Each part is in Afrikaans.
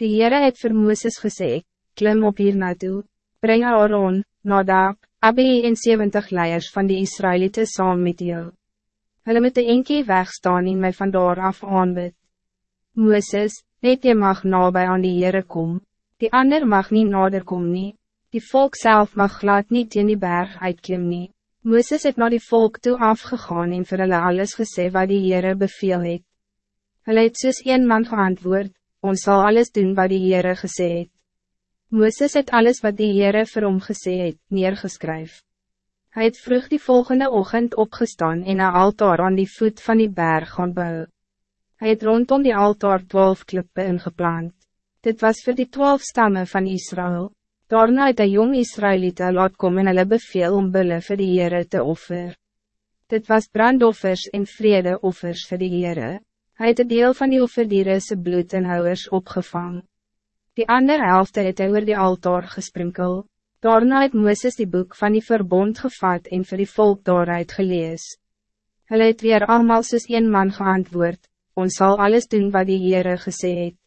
Die Heere het vir Mooses gesê, klim op hier naartoe, breng Aaron, Nadab, Abi en 70 leiers van die Israëlieten saam met jou. Hulle moet de enkie wegstaan en my vandaar af aanbid. Mooses, net jy mag nabij aan die Heere kom, die ander mag niet nader kom nie, die volk zelf mag glad niet in die berg uitklim nie. Mooses het naar die volk toe afgegaan en vir hulle alles gesê wat die Heere beveel het. Hulle het soos een man geantwoord, ons zal alles doen wat die Heere gesê het. Mooses het alles wat die Heere vir hom gesê het, neergeskryf. Hij het vroeg die volgende ochtend opgestaan en een altaar aan die voet van die berg gaan bou. Hij het rondom die altaar twaalf klippe ingeplant. Dit was voor die twaalf stammen van Israël. Daarna het een jong Israëlite laat kom en hulle beveel om bulle vir die Heere te offer. Dit was brandoffers en vredeoffers vir die Heere. Hij het een deel van die offerdierese bloed en houwers opgevangen. Die andere helft het hy oor die altaar gesprinkel. Daarna het Mooses die boek van die verbond gevat en vir die volk daaruit gelees. Hulle het weer allemaal soos een man geantwoord, ons zal alles doen wat die Heere gesê het.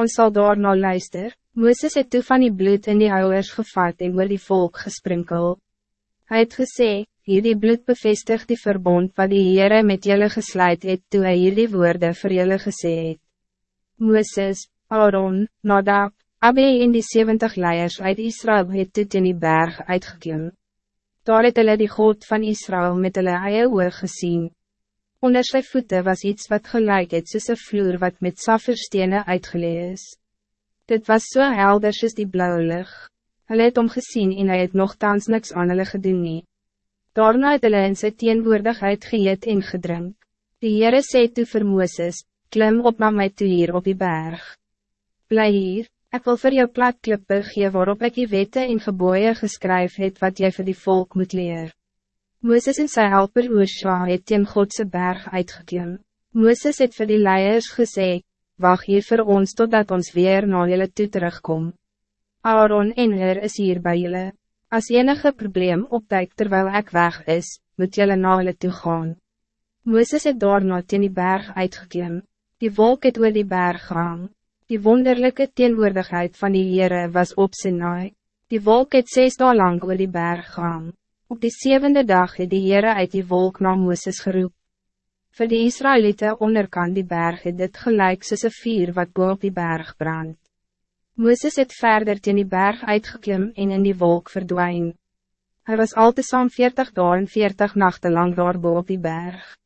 Ons zal daarna luister, Mooses het toe van die bloed in die houwers gevat en oor die volk gesprinkel. Hij het gesê, hierdie bloed bevestigt die verbond wat die Heere met jullie gesluit het toe hy hierdie woorde vir jullie gesê het. Mooses, Aaron, Nadab, Abi en die 70 leiers uit Israël het dit in die berg uitgeklim. Daar het hulle die God van Israël met hulle eie oog gezien. Onder sy voete was iets wat gelijk het soos een vloer wat met safferstene uitgelees. Dit was zo so helder soos die blauwe lucht. Hulle het omgezien en hy het nogthans niks aan hulle gedoen nie. Daarna het hulle in sy teenwoordigheid geëet en gedrink. Die Heere sê toe vir Mooses, klim op na my toe hier op die berg. Bly hier, ek wil vir jou platklippe gee waarop ek die wette en geboeien geskryf het wat jy vir die volk moet leer. Mooses en sy helper Oosja het teen Godse berg uitgeklim. Mooses het vir die leiers gesê, wacht hier voor ons totdat ons weer na julle toe terugkom. Aaron en er is hier bij julle. Als enige probleem opduikt terwijl ik weg is, moet julle na julle toe gaan. Mooses het daarna teen die berg uitgeklim. Die wolk het oor die berg gehang. Die wonderlijke teenwoordigheid van die Heere was op zijn naai. Die wolk het zes dagen lang oor die berg gaan. Op die zevende dag het die Heere uit die wolk na Mooses geroep. Voor die Israëlieten onderkant die berg het dit gelijk soos een vier wat bo op die berg brandt. Mooses het verder teen die berg uitgeklim en in die wolk verdwijn. Hij was al te saam 40 dagen en 40 nachten lang daar bo op die berg.